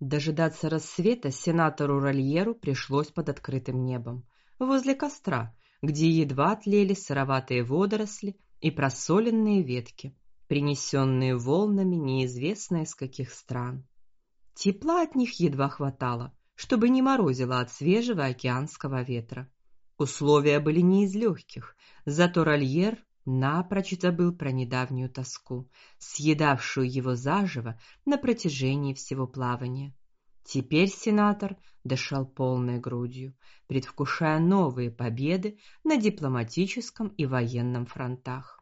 Дожидаться рассвета сенатору Рольеру пришлось под открытым небом, возле костра, где едва тлели сыроватые водоросли и просоленные ветки, принесенные волнами неизвестно из каких стран. Тепла от них едва хватало, чтобы не морозило от свежего океанского ветра. Условия были не из легких, зато Рольер напрочь забыл про недавнюю тоску, съедавшую его заживо на протяжении всего плавания. Теперь сенатор дышал полной грудью, предвкушая новые победы на дипломатическом и военном фронтах.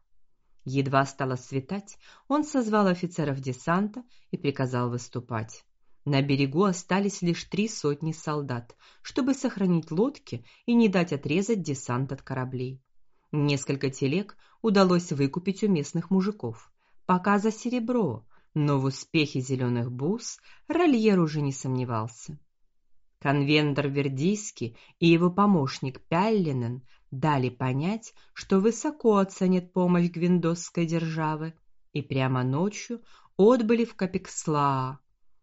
Едва стало светать, он созвал офицеров десанта и приказал выступать. На берегу остались лишь три сотни солдат, чтобы сохранить лодки и не дать отрезать десант от кораблей. Несколько телег удалось выкупить у местных мужиков, пока за серебро, но в успехе зеленых бус Рольер уже не сомневался. Конвендор Вердийский и его помощник Пяллинен дали понять, что высоко оценят помощь гвиндосской державы, и прямо ночью отбыли в Капекслаа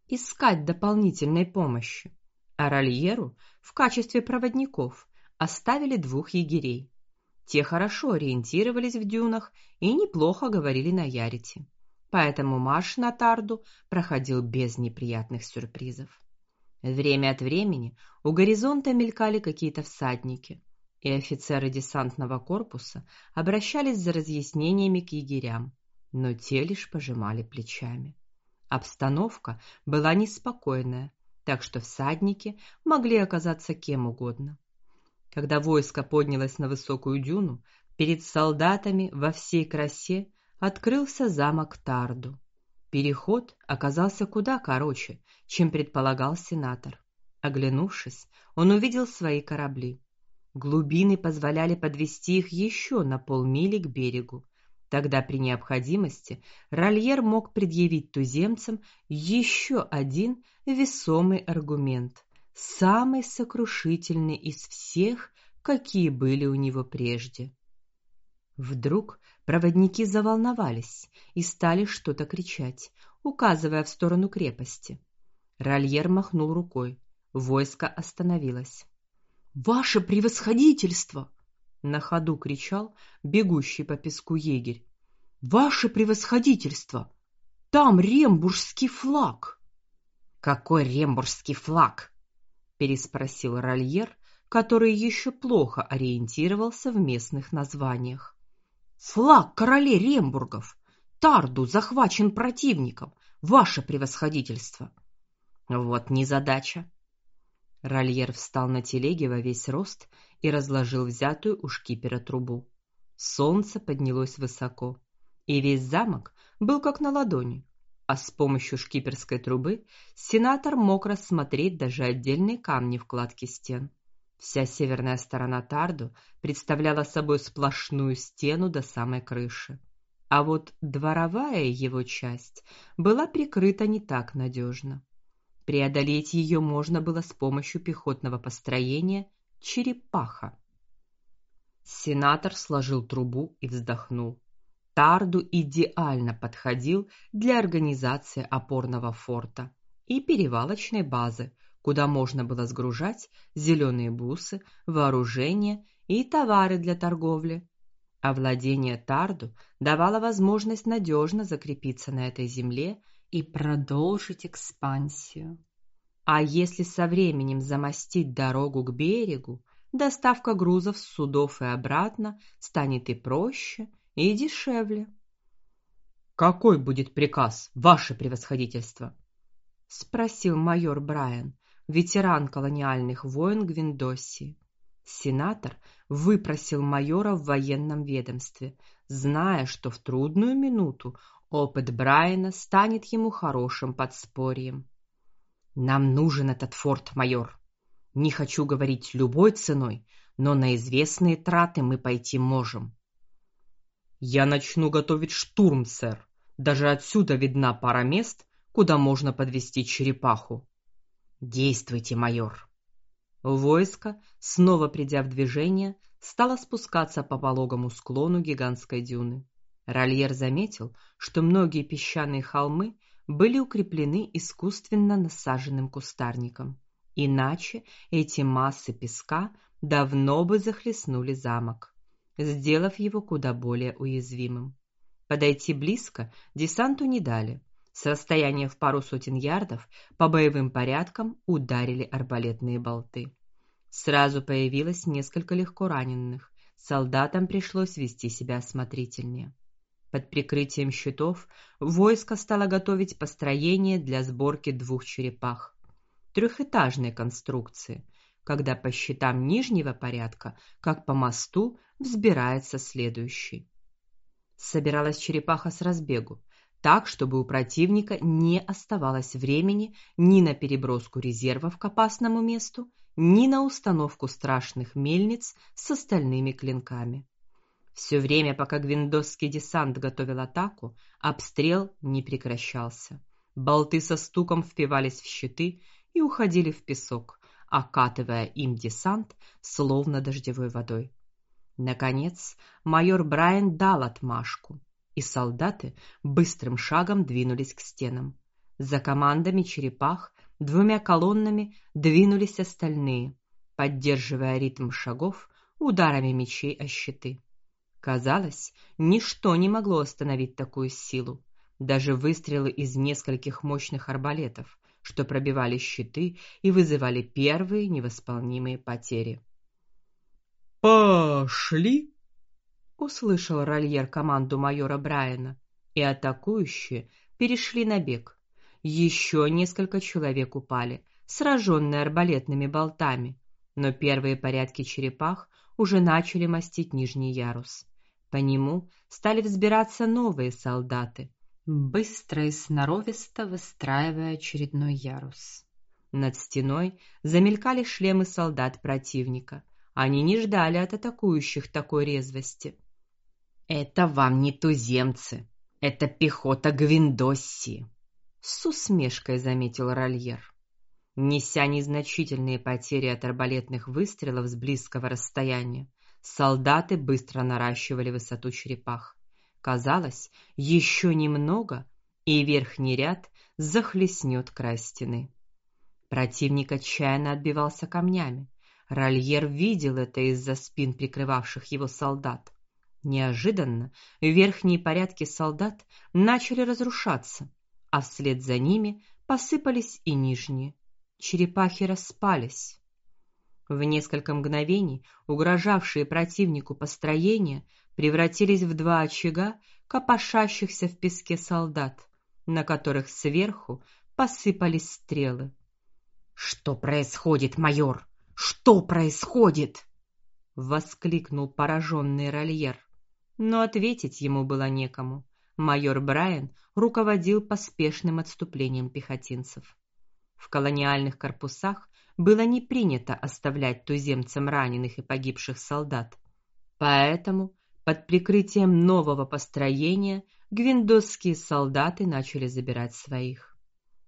искать дополнительной помощи. А Рольеру в качестве проводников оставили двух егерей. Те хорошо ориентировались в дюнах и неплохо говорили на ярите. Поэтому марш на Тарду проходил без неприятных сюрпризов. Время от времени у горизонта мелькали какие-то всадники, и офицеры десантного корпуса обращались за разъяснениями к егерям, но те лишь пожимали плечами. Обстановка была неспокойная, так что всадники могли оказаться кем угодно. Когда войско поднялось на высокую дюну, перед солдатами во всей красе открылся замок Тарду. Переход оказался куда короче, чем предполагал сенатор. Оглянувшись, он увидел свои корабли. Глубины позволяли подвести их еще на полмили к берегу, Тогда при необходимости Рольер мог предъявить туземцам еще один весомый аргумент, самый сокрушительный из всех, какие были у него прежде. Вдруг проводники заволновались и стали что-то кричать, указывая в сторону крепости. Рольер махнул рукой. Войско остановилось. Ваше превосходительство, на ходу кричал бегущий по песку егерь. Ваше превосходительство! Там рембургский флаг. Какой рембургский флаг? Переспросил Рольер, который еще плохо ориентировался в местных названиях. Флаг королей Рембургов. Тарду захвачен противником. Ваше превосходительство. Вот незадача. Рольер встал на телеге во весь рост и разложил взятую у шкипера трубу. Солнце поднялось высоко, и весь замок был как на ладони. А с помощью шкиперской трубы сенатор мог рассмотреть даже отдельные камни в кладке стен. Вся северная сторона Тарду представляла собой сплошную стену до самой крыши. А вот дворовая его часть была прикрыта не так надежно. Преодолеть ее можно было с помощью пехотного построения черепаха. Сенатор сложил трубу и вздохнул. Тарду идеально подходил для организации опорного форта и перевалочной базы, куда можно было сгружать зеленые бусы, вооружение и товары для торговли. А владение Тарду давало возможность надежно закрепиться на этой земле и продолжить экспансию. А если со временем замостить дорогу к берегу, доставка грузов с судов и обратно станет и проще, и дешевле. Какой будет приказ, ваше превосходительство? спросил майор Брайан, ветеран колониальных войн Гвиндосии. Сенатор выпросил майора в военном ведомстве, зная, что в трудную минуту Опыт Брайана станет ему хорошим подспорьем. Нам нужен этот форт, майор. Не хочу говорить любой ценой, но на известные траты мы пойти можем. Я начну готовить штурм, сэр. Даже отсюда видна пара мест, куда можно подвести черепаху. Действуйте, майор. Войско, снова придя в движение, стало спускаться по пологому склону гигантской дюны. Рольер заметил, что многие песчаные холмы были укреплены искусственно насаженным кустарником. Иначе эти массы песка давно бы захлестнули замок, сделав его куда более уязвимым. Подойти близко десанту не дали. С расстояния в пару сотен ярдов по боевым порядкам ударили арбалетные болты. Сразу появилось несколько легко раненых. Солдатам пришлось вести себя осмотрительнее. Под прикрытием щитов войско стало готовить построение для сборки двух черепах трехэтажной конструкции, когда по щитам нижнего порядка, как по мосту, взбирается следующий. Собиралась черепаха с разбегу, так, чтобы у противника не оставалось времени ни на переброску резервов к опасному месту, ни на установку страшных мельниц с остальными клинками. Все время, пока гвиндосский десант готовил атаку, обстрел не прекращался. Болты со стуком впивались в щиты и уходили в песок, окатывая им десант словно дождевой водой. Наконец, майор Брайан дал отмашку, и солдаты быстрым шагом двинулись к стенам. За командами черепах двумя колоннами двинулись остальные, поддерживая ритм шагов ударами мечей о щиты. Казалось, ничто не могло остановить такую силу. Даже выстрелы из нескольких мощных арбалетов, что пробивали щиты и вызывали первые невосполнимые потери. Пошли, услышал Рольер команду майора Брайана, и атакующие перешли на бег. Еще несколько человек упали, сраженные арбалетными болтами, но первые порядки черепах уже начали мостить нижний ярус. По нему стали взбираться новые солдаты, быстро и сноровисто выстраивая очередной ярус. Над стеной замелькали шлемы солдат противника. Они не ждали от атакующих такой резвости. Это вам не туземцы, это пехота Гвиндоссии, с усмешкой заметил Рольер. Неся незначительные потери от арбалетных выстрелов с близкого расстояния, солдаты быстро наращивали высоту черепах. Казалось, еще немного, и верхний ряд захлестнет край стены. Противник отчаянно отбивался камнями. Рольер видел это из-за спин прикрывавших его солдат. Неожиданно верхние порядки солдат начали разрушаться, а вслед за ними посыпались и нижние. Черепахи распались. В несколько мгновений угрожавшие противнику построения превратились в два очага копошащихся в песке солдат, на которых сверху посыпались стрелы. Что происходит, майор? Что происходит? воскликнул пораженный Рольер. Но ответить ему было некому. Майор Брайан руководил поспешным отступлением пехотинцев. В колониальных корпусах было не принято оставлять туземцам раненых и погибших солдат. Поэтому под прикрытием нового построения гвиндосские солдаты начали забирать своих.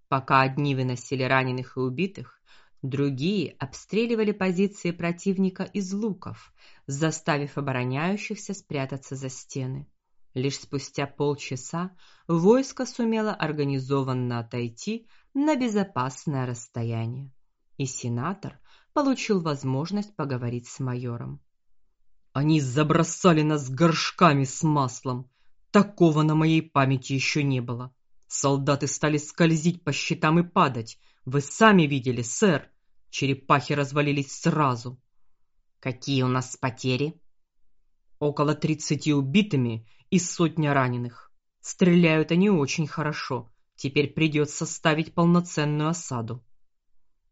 Пока одни выносили раненых и убитых, другие обстреливали позиции противника из луков, заставив обороняющихся спрятаться за стены. Лишь спустя полчаса войско сумело организованно отойти на безопасное расстояние, и сенатор получил возможность поговорить с майором. Они забросали нас горшками с маслом. Такого на моей памяти еще не было. Солдаты стали скользить по щитам и падать. Вы сами видели, сэр. Черепахи развалились сразу. Какие у нас потери? Около тридцати убитыми и сотня раненых. Стреляют они очень хорошо. Теперь придется ставить полноценную осаду.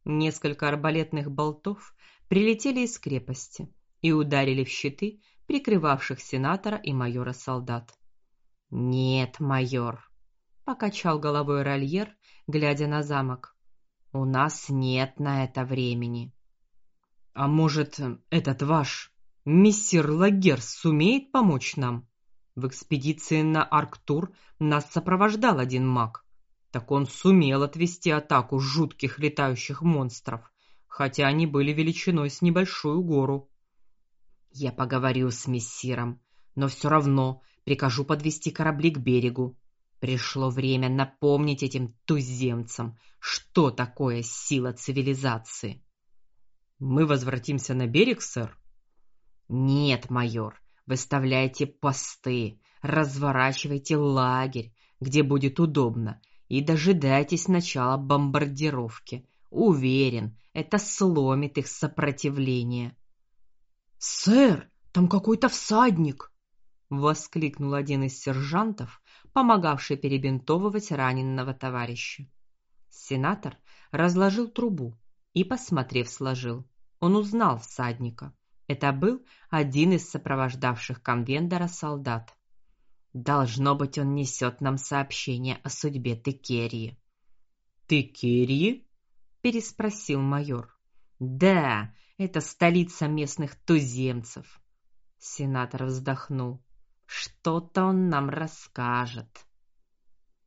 Несколько арбалетных болтов прилетели из крепости и ударили в щиты прикрывавших сенатора и майора солдат. "Нет, майор", покачал головой Рольер, глядя на замок. "У нас нет на это времени". "А может, этот ваш мистер Лагер сумеет помочь нам? В экспедиции на Арктур нас сопровождал один маг. Так он сумел отвести атаку жутких летающих монстров, хотя они были величиной с небольшую гору. Я поговорю с мессиром, но все равно прикажу подвести корабли к берегу. Пришло время напомнить этим туземцам, что такое сила цивилизации. Мы возвратимся на берег, сэр. Нет, майор, выставляйте посты, разворачивайте лагерь, где будет удобно, и дожидайтесь начала бомбардировки. Уверен, это сломит их сопротивление. Сэр, там какой-то всадник, воскликнул один из сержантов, помогавший перебинтовывать раненого товарища. Сенатор разложил трубу и, посмотрев, сложил. Он узнал всадника. Это был один из сопровождавших конвендора солдат. Должно быть, он несет нам сообщение о судьбе Текерии. Текерии? переспросил майор. Да, это столица местных туземцев. Сенатор вздохнул. Что-то он нам расскажет.